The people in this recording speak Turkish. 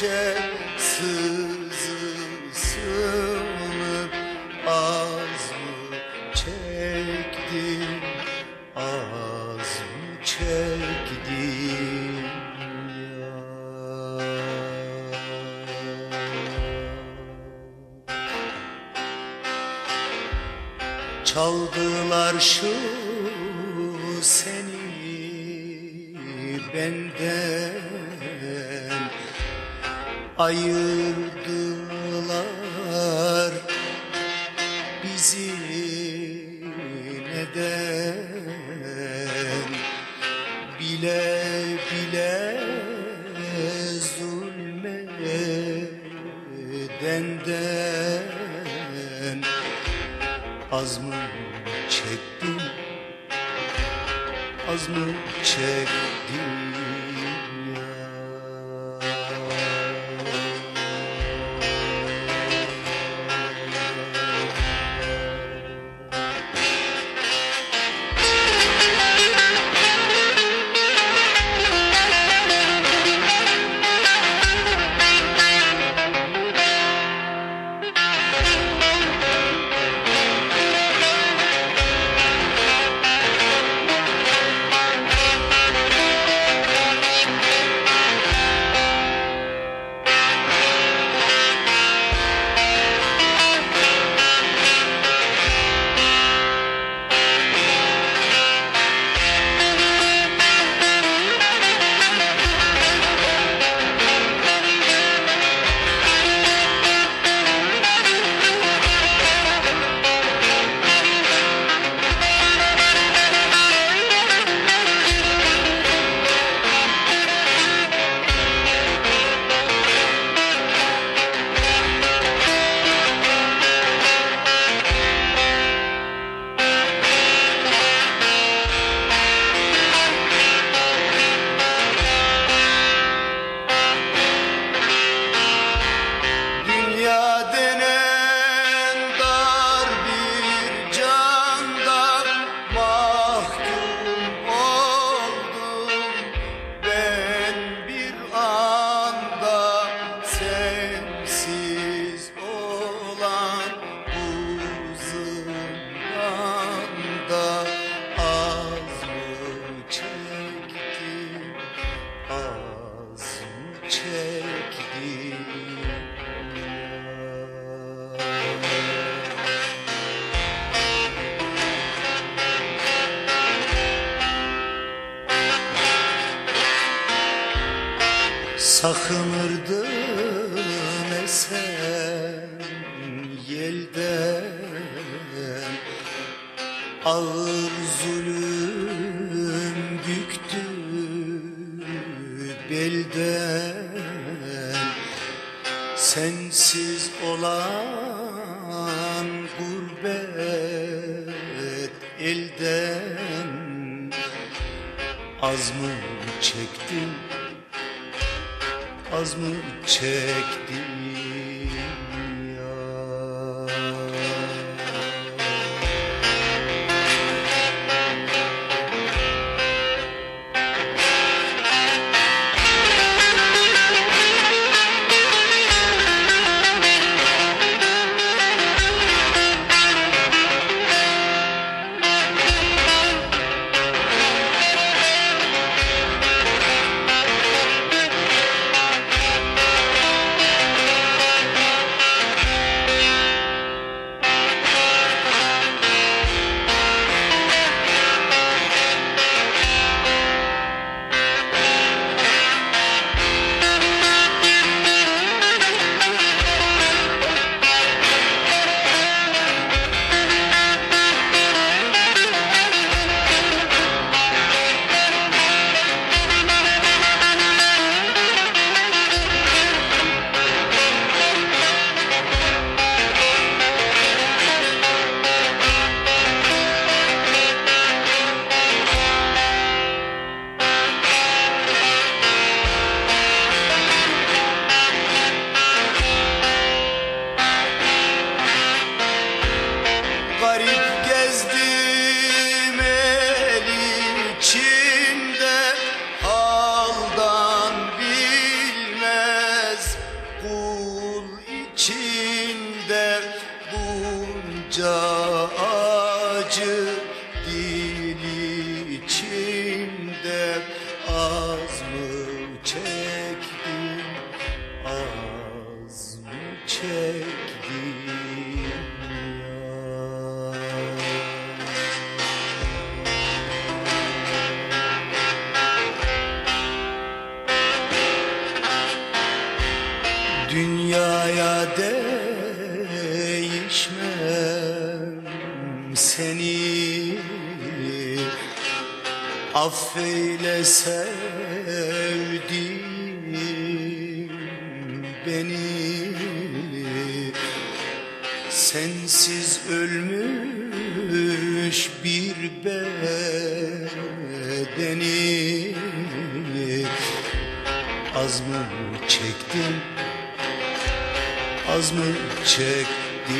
içe sızısını az mı çektim az mı çektim ya? Çaldılar şu seni benden Ayırdılar bizi neden? Bile bile zulmedenden Az mı çektim? Az mı çektim Sakınırdım esen belden Sensiz olan gurbet elden Az mı çektim az mı çektim Dünyaya değişmem seni. Affeyle sevdim beni. Sensiz ölmüş bir bedeni. Az mı çektim Az mı çektim